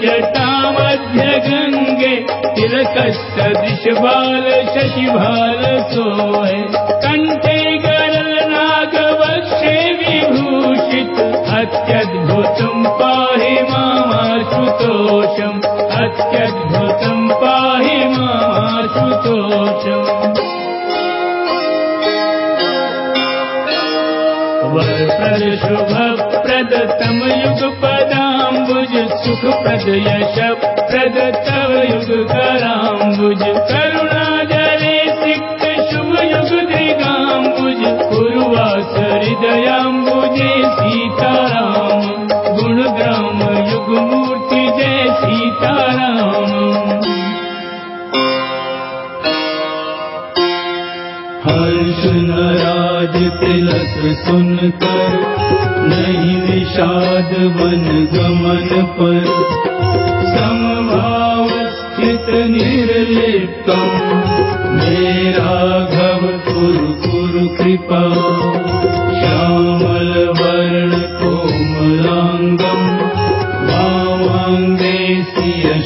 मध्य गङ्गे तिलकस्तदिशबालशशिबालसोय कण्ठे गरलनागवक्षे विभूषित अत्यद्भुतम् पाहि मामाशुतोषम् अत्यद्भुतम् पाहि मामार्षुतोषम्। वरप्रद शुभप्रद तम युगपदाम्बुज सुखप्रद यशप्रद तव युग करुणाजले नराज तिलक सुनकर नहीं विषाद वन गमन पर। समभाव स्थित निर्लिप्तम मेरा घव कुरु कुरु कृपा। श्यामल वर्ण कोमलांगम वामांगे सिय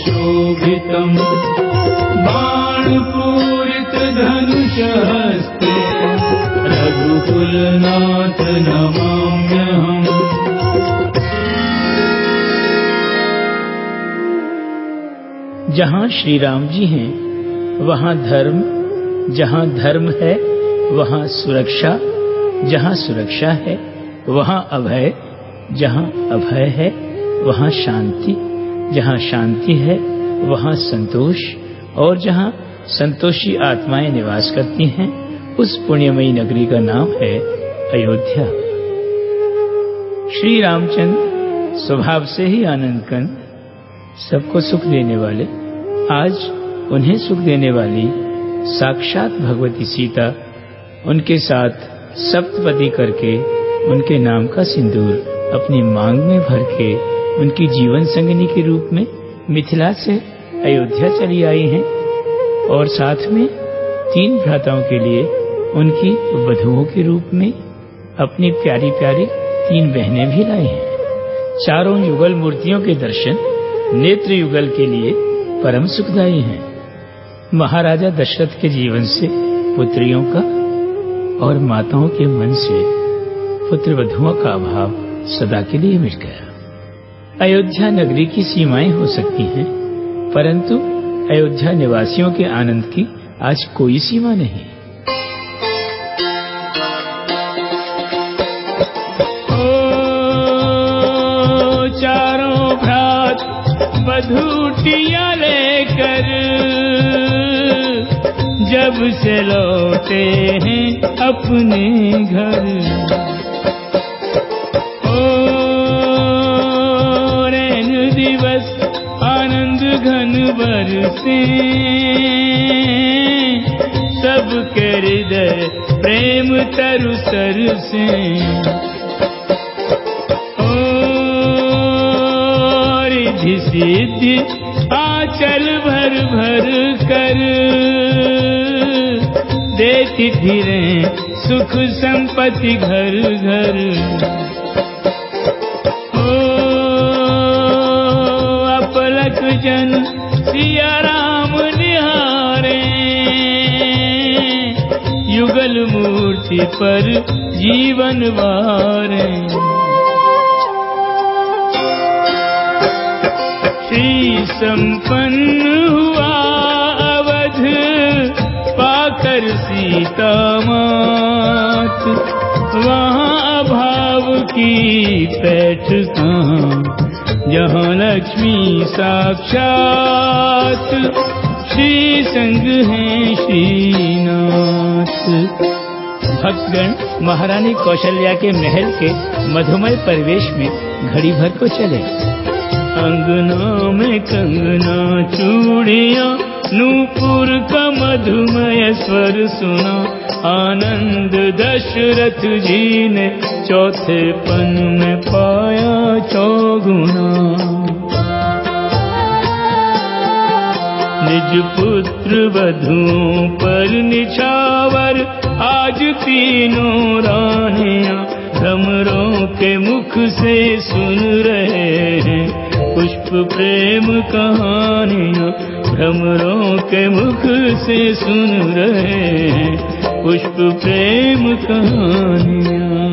नमाम्यहम्। जहाँ श्री राम जी हैं, वहाँ धर्म, जहाँ धर्म है, वहाँ सुरक्षा, जहाँ सुरक्षा है, वहाँ अभय, जहाँ अभय है, वहाँ शांति, जहाँ शांति है, वहाँ संतोष, और जहाँ संतोषी आत्माएँ निवास करती हैं उस पुण्यमयी नगरी का नाम है अयोध्या। श्री रामचंद्र स्वभाव से ही आनंद कंद सबको सुख देने वाले, आज उन्हें सुख देने वाली साक्षात भगवती सीता उनके साथ सप्तपदी करके उनके नाम का सिंदूर अपनी मांग में भर के उनकी जीवन संगनी के रूप में मिथिला से अयोध्या चली आई हैं और साथ में तीन भ्राताओं के लिए उनकी वधुओं के रूप में अपनी प्यारी प्यारी तीन बहनें भी लाई हैं। चारों युगल मूर्तियों के दर्शन नेत्र युगल के लिए परम सुखदायी हैं। महाराजा दशरथ के जीवन से पुत्रियों का और माताओं के मन से पुत्र वधुओं का अभाव सदा के लिए मिट गया। अयोध्या नगरी की सीमाएँ हो सकती हैं, परंतु अयोध्या निवासियों के आनंद की आज कोई सीमा नहीं। बधूटिया लेकर जब से लौटे हैं अपने घर। ओ रैन दिवस आनंद घन बरसे। सबके हृदय प्रेम तरु सर से रिधि सिद्धि आचल भर भर कर। देती फिरे सुख संपत्ति घर घर। ओ, अपलक जन सिया राम निहारे। युगल मूर्ति पर जीवन वारे। श्री संपन्न हुआ अवध, पाकर सीता मात वहाँ अभाव की पैठ कहाँ, जहाँ लक्ष्मी साक्षात। श्री संग है श्रीनाथ। भक्तगण, महारानी कौशल्या के महल के मधुमय परिवेश में घड़ी भर को चले। अंगना में कंगना चूड़िया, नूपुर का मधुमय स्वर सुना। आनंद दशरथ जी ने चौथे पन में पाया चौगुना। निज पुत्र वधुओं पर निछावर, आज तीनों रानियाँ, भ्रमरों के मुख से सुन रहे हैं। प्रेम कहानियाँ भ्रमरों के मुख से सुन रहे हैं। पुष्प प्रेम कहानियाँ।